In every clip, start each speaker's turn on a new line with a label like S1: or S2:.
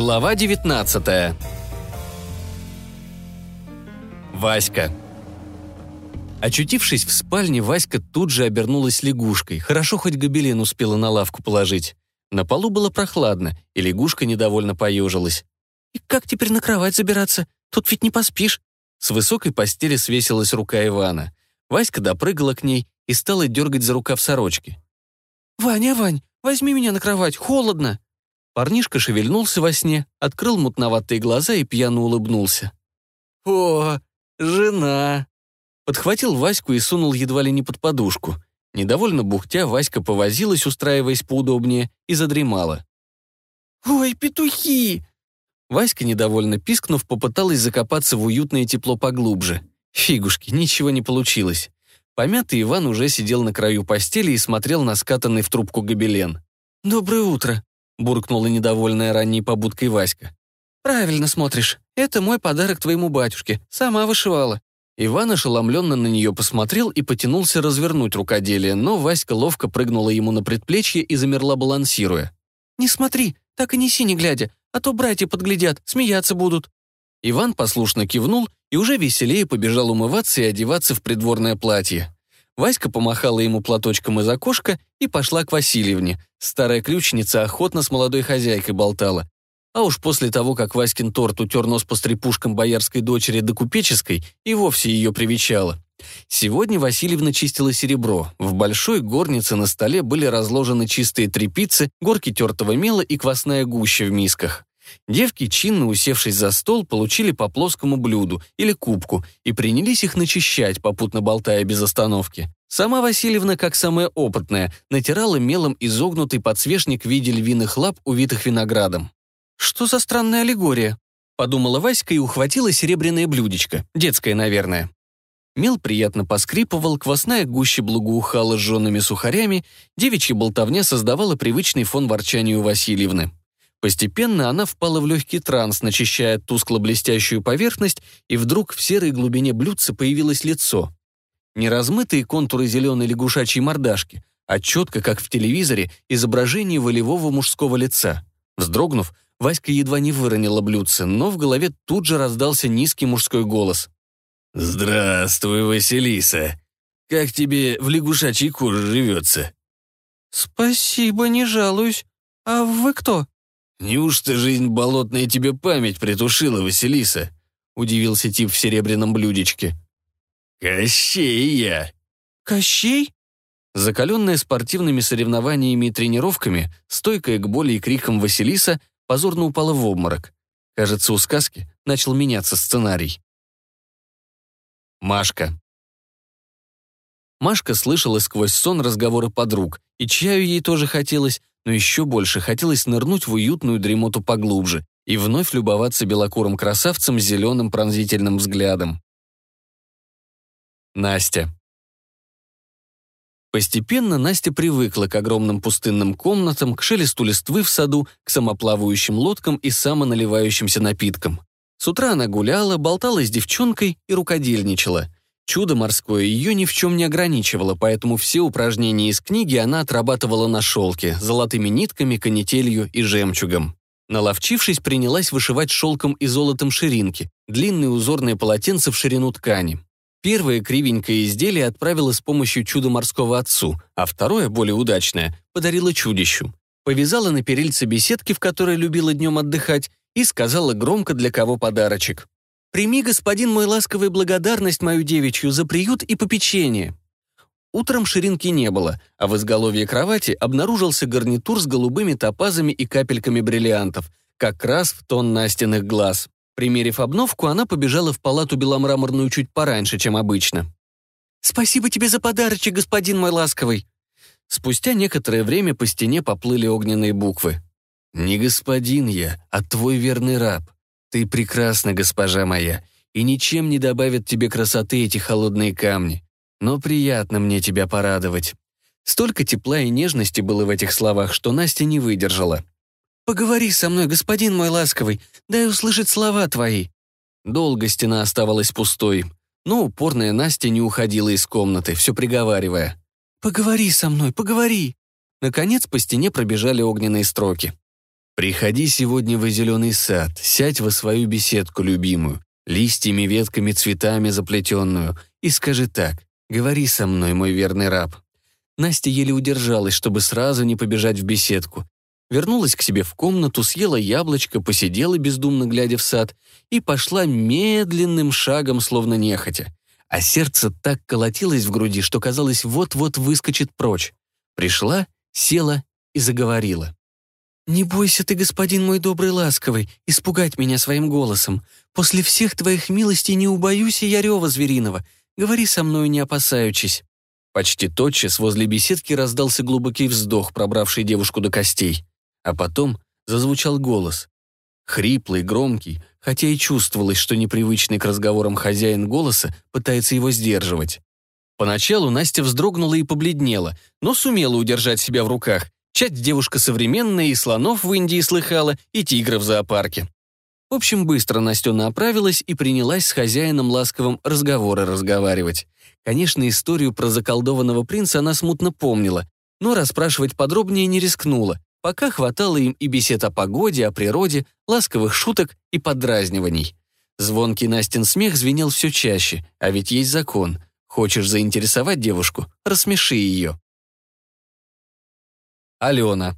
S1: Глава 19 Васька Очутившись в спальне, Васька тут же обернулась лягушкой. Хорошо хоть гобелен успела на лавку положить. На полу было прохладно, и лягушка недовольно поежилась. «И как теперь на кровать забираться? Тут ведь не поспишь». С высокой постели свесилась рука Ивана. Васька допрыгала к ней и стала дергать за рукав сорочки. «Ваня, Вань, возьми меня на кровать, холодно!» Парнишка шевельнулся во сне, открыл мутноватые глаза и пьяно улыбнулся. «О, жена!» Подхватил Ваську и сунул едва ли не под подушку. Недовольно бухтя, Васька повозилась, устраиваясь поудобнее, и задремала. «Ой, петухи!» Васька, недовольно пискнув, попыталась закопаться в уютное тепло поглубже. Фигушки, ничего не получилось. Помятый Иван уже сидел на краю постели и смотрел на скатанный в трубку гобелен. «Доброе утро», буркнула недовольная ранней побудкой Васька. «Правильно смотришь. Это мой подарок твоему батюшке. Сама вышивала». Иван ошеломленно на нее посмотрел и потянулся развернуть рукоделие, но Васька ловко прыгнула ему на предплечье и замерла, балансируя. «Не смотри, так и неси, не глядя, а то братья подглядят, смеяться будут». Иван послушно кивнул и уже веселее побежал умываться и одеваться в придворное платье. Васька помахала ему платочком из окошка и пошла к Васильевне. Старая ключница охотно с молодой хозяйкой болтала. А уж после того, как Васькин торт утер нос по стрепушкам боярской дочери до купеческой, и вовсе ее привечала. Сегодня Васильевна чистила серебро. В большой горнице на столе были разложены чистые трепицы, горки тертого мела и квасная гуща в мисках. Девки, чинно усевшись за стол, получили по плоскому блюду или кубку и принялись их начищать, попутно болтая без остановки. Сама Васильевна, как самая опытная, натирала мелом изогнутый подсвечник в виде львиных лап, увитых виноградом. «Что за странная аллегория?» — подумала Васька и ухватила серебряное блюдечко, детское, наверное. Мел приятно поскрипывал, квасная гуще благоухала сжженными сухарями, девичья болтовня создавала привычный фон ворчанию Васильевны. Постепенно она впала в легкий транс, начищая тускло-блестящую поверхность, и вдруг в серой глубине блюдца появилось лицо. Не размытые контуры зеленой лягушачьей мордашки, а четко, как в телевизоре, изображение волевого мужского лица. Вздрогнув, Васька едва не выронила блюдце, но в голове тут же раздался низкий мужской голос. «Здравствуй, Василиса! Как тебе в лягушачьей коже живется?»
S2: «Спасибо, не жалуюсь. А вы кто?»
S1: «Неужто жизнь болотная тебе память притушила, Василиса?» — удивился тип в серебряном блюдечке. «Кощей я!»
S2: «Кощей?»
S1: Закаленная спортивными соревнованиями и тренировками, стойкая к боли и крикам Василиса позорно упала в обморок. Кажется, у сказки начал меняться сценарий. Машка. Машка слышала сквозь сон разговоры подруг, и чаю ей тоже хотелось, но еще больше хотелось нырнуть в уютную дремоту поглубже и вновь любоваться белокурым красавцем с зеленым пронзительным взглядом. Настя. Постепенно Настя привыкла к огромным пустынным комнатам, к шелесту листвы в саду, к самоплавающим лодкам и самоналивающимся напиткам. С утра она гуляла, болтала с девчонкой и рукодельничала – Чудо морское ее ни в чем не ограничивало, поэтому все упражнения из книги она отрабатывала на шелке, золотыми нитками, канителью и жемчугом. Наловчившись, принялась вышивать шелком и золотом ширинки, длинные узорные полотенца в ширину ткани. Первое кривенькое изделие отправила с помощью чуда морского отцу, а второе, более удачное, подарила чудищу. Повязала на перильце беседки, в которой любила днем отдыхать, и сказала громко, для кого подарочек. Прими, господин мой, ласковый благодарность мою девичью за приют и попечение». Утром ширинки не было, а в изголовье кровати обнаружился гарнитур с голубыми топазами и капельками бриллиантов, как раз в тон Настиных глаз. Примерив обновку, она побежала в палату беломраморную чуть пораньше, чем обычно. «Спасибо тебе за подарочек, господин мой ласковый!» Спустя некоторое время по стене поплыли огненные буквы. «Не господин я, а твой верный раб. Ты прекрасна, госпожа моя, и ничем не добавят тебе красоты эти холодные камни. Но приятно мне тебя порадовать». Столько тепла и нежности было в этих словах, что Настя не выдержала. «Поговори со мной, господин мой ласковый, дай услышать слова твои». Долго стена оставалась пустой, но упорная Настя не уходила из комнаты, все приговаривая. «Поговори со мной, поговори». Наконец по стене пробежали огненные строки. «Приходи сегодня в зеленый сад, сядь во свою беседку любимую, листьями, ветками, цветами заплетенную, и скажи так, говори со мной, мой верный раб». Настя еле удержалась, чтобы сразу не побежать в беседку. Вернулась к себе в комнату, съела яблочко, посидела, бездумно глядя в сад, и пошла медленным шагом, словно нехотя. А сердце так колотилось в груди, что казалось, вот-вот выскочит прочь. Пришла, села и заговорила. «Не бойся ты, господин мой добрый ласковый, испугать меня своим голосом. После всех твоих милостей не убоюсь и я рева звериного. Говори со мною, не опасаючись». Почти тотчас возле беседки раздался глубокий вздох, пробравший девушку до костей. А потом зазвучал голос. Хриплый, громкий, хотя и чувствовалось, что непривычный к разговорам хозяин голоса пытается его сдерживать. Поначалу Настя вздрогнула и побледнела, но сумела удержать себя в руках Чать девушка современная, и слонов в Индии слыхала, и тигров в зоопарке. В общем, быстро Настена оправилась и принялась с хозяином ласковым разговоры разговаривать. Конечно, историю про заколдованного принца она смутно помнила, но расспрашивать подробнее не рискнула, пока хватало им и бесед о погоде, о природе, ласковых шуток и подразниваний. Звонкий Настин смех звенел все чаще, а ведь есть закон. Хочешь заинтересовать девушку — рассмеши ее. Алена.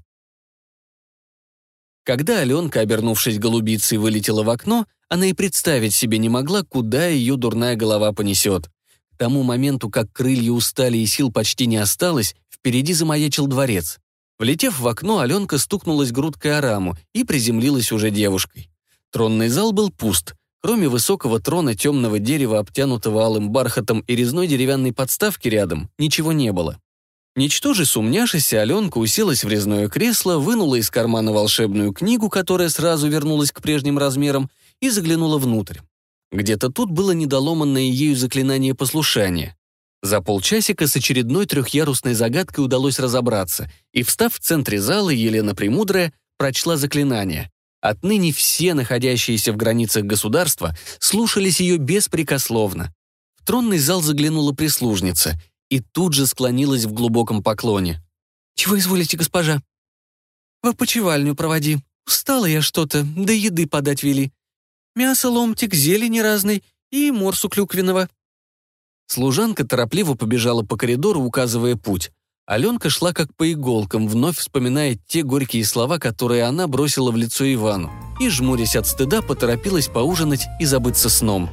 S1: Когда Аленка, обернувшись голубицей, вылетела в окно, она и представить себе не могла, куда ее дурная голова понесет. К тому моменту, как крылья устали и сил почти не осталось, впереди замаячил дворец. Влетев в окно, Аленка стукнулась грудкой о раму и приземлилась уже девушкой. Тронный зал был пуст. Кроме высокого трона темного дерева, обтянутого алым бархатом и резной деревянной подставки рядом, ничего не было. Ничтоже сумняшися, Аленка уселась в резное кресло, вынула из кармана волшебную книгу, которая сразу вернулась к прежним размерам, и заглянула внутрь. Где-то тут было недоломанное ею заклинание послушания. За полчасика с очередной трехъярусной загадкой удалось разобраться, и, встав в центре зала, Елена Премудрая прочла заклинание. Отныне все, находящиеся в границах государства, слушались ее беспрекословно. В тронный зал заглянула прислужница — и тут же склонилась в глубоком поклоне. «Чего изволите, госпожа?» «В опочивальню проводи. Устала я что-то, да еды подать вели. Мясо, ломтик, зелени разной и морсу клюквенного». Служанка торопливо побежала по коридору, указывая путь. Аленка шла как по иголкам, вновь вспоминая те горькие слова, которые она бросила в лицо Ивану, и, жмурясь от стыда, поторопилась поужинать и забыться сном.